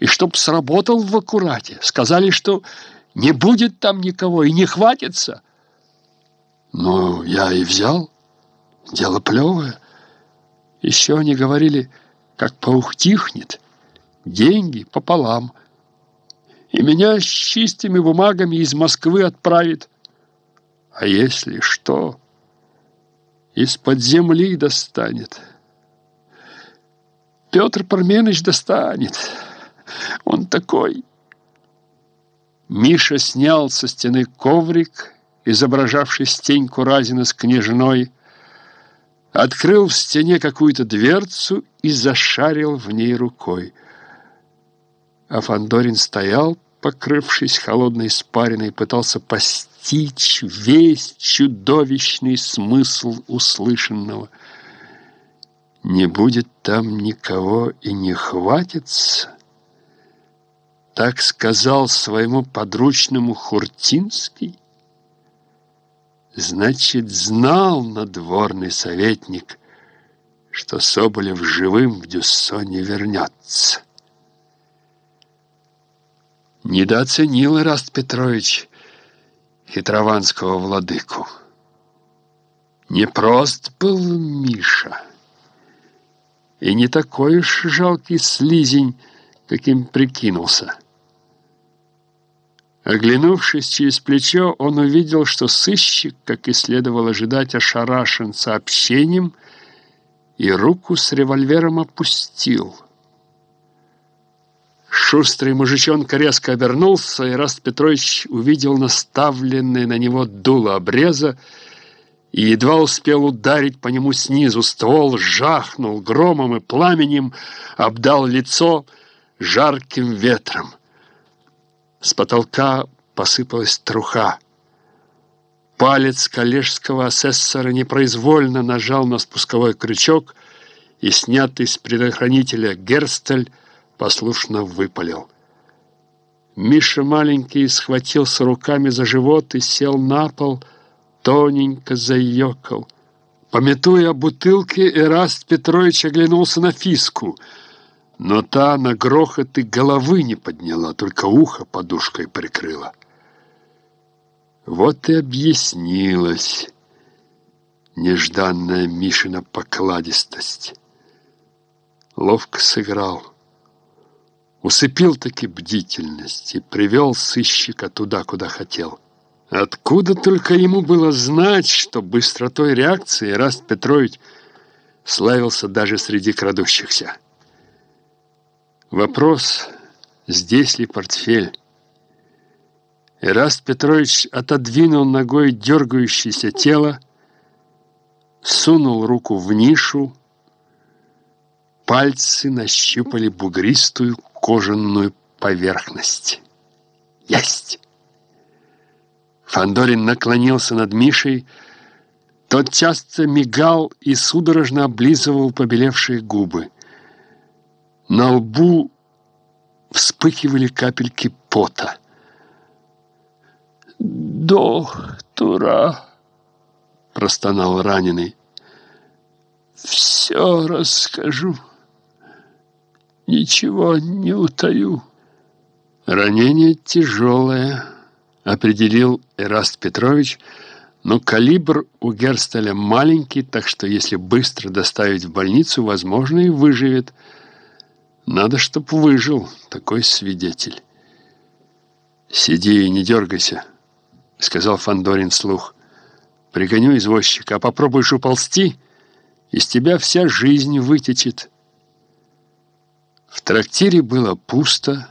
и чтоб сработал в аккурате. Сказали, что не будет там никого и не хватится. Ну, я и взял. Дело плевое. Еще они говорили, как поухтихнет, деньги пополам. И меня с чистыми бумагами из Москвы отправит. А если что, из-под земли достанет. Петр Парменович достанет. Он такой. Миша снял со стены коврик, изображавший Стеньку Разина с княжной, открыл в стене какую-то дверцу и зашарил в ней рукой. А Фандорин стоял, покрывшись холодной испариной, пытался постичь весь чудовищный смысл услышанного. Не будет там никого и не хватится. Так сказал своему подручному Хуртинский? Значит, знал надворный советник, что Соболев живым в Дюссо не вернется. Недооценил Ираст Петрович хитрованского владыку. Непрост был Миша, и не такой уж жалкий слизень, каким прикинулся. Оглянувшись через плечо, он увидел, что сыщик, как и следовало ожидать, ошарашен сообщением и руку с револьвером опустил. Шустрый мужичонка резко обернулся, и Раст Петрович увидел наставленное на него дуло обреза и едва успел ударить по нему снизу. Ствол жахнул громом и пламенем, обдал лицо жарким ветром. С потолка посыпалась труха. Палец коллежского асессора непроизвольно нажал на спусковой крючок, и снятый с предохранителя Герстель послушно выпалил. Миша маленький схватился руками за живот и сел на пол, тоненько заёкал. Пометуя о бутылке, Эраст Петрович оглянулся на Фиску — но та на грохот и головы не подняла, только ухо подушкой прикрыла. Вот и объяснилась нежданная Мишина покладистость. Ловко сыграл. Усыпил таки бдительность и привел сыщика туда, куда хотел. Откуда только ему было знать, что быстротой реакции Раст Петрович славился даже среди крадущихся. Вопрос, здесь ли портфель? Эраст Петрович отодвинул ногой дергающееся тело, сунул руку в нишу, пальцы нащупали бугристую кожаную поверхность. Есть! Фандорин наклонился над Мишей, тот часто мигал и судорожно облизывал побелевшие губы. На лбу вспыхивали капельки пота. «Доктора!» — простонал раненый. «Все расскажу. Ничего не утаю». «Ранение тяжелое», — определил Эраст Петрович, но калибр у Герстеля маленький, так что если быстро доставить в больницу, возможно, и выживет – надо, чтоб выжил такой свидетель. «Сиди и не дергайся», — сказал Фандорин слух. «Пригоню извозчика, а попробуешь уползти, из тебя вся жизнь вытечет». В трактире было пусто.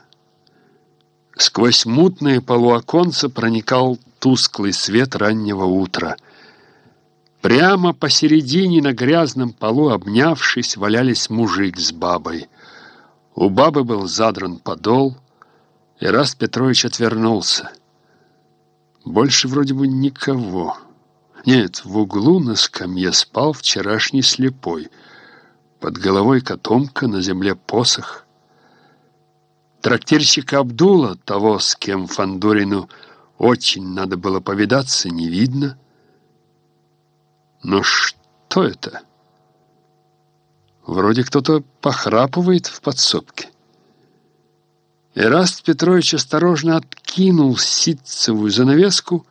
Сквозь мутные полуоконца проникал тусклый свет раннего утра. Прямо посередине на грязном полу, обнявшись, валялись мужик с бабой — у бабы был задран подол, и раз Петрович отвернулся. Больше вроде бы никого. Нет, в углу на скамье спал вчерашний слепой. Под головой котомка, на земле посох. Трактирщика Абдула, того, с кем Фандорину очень надо было повидаться, не видно. Но что это? Вроде кто-то похрапывает в подсобке. Эраст Петрович осторожно откинул ситцевую занавеску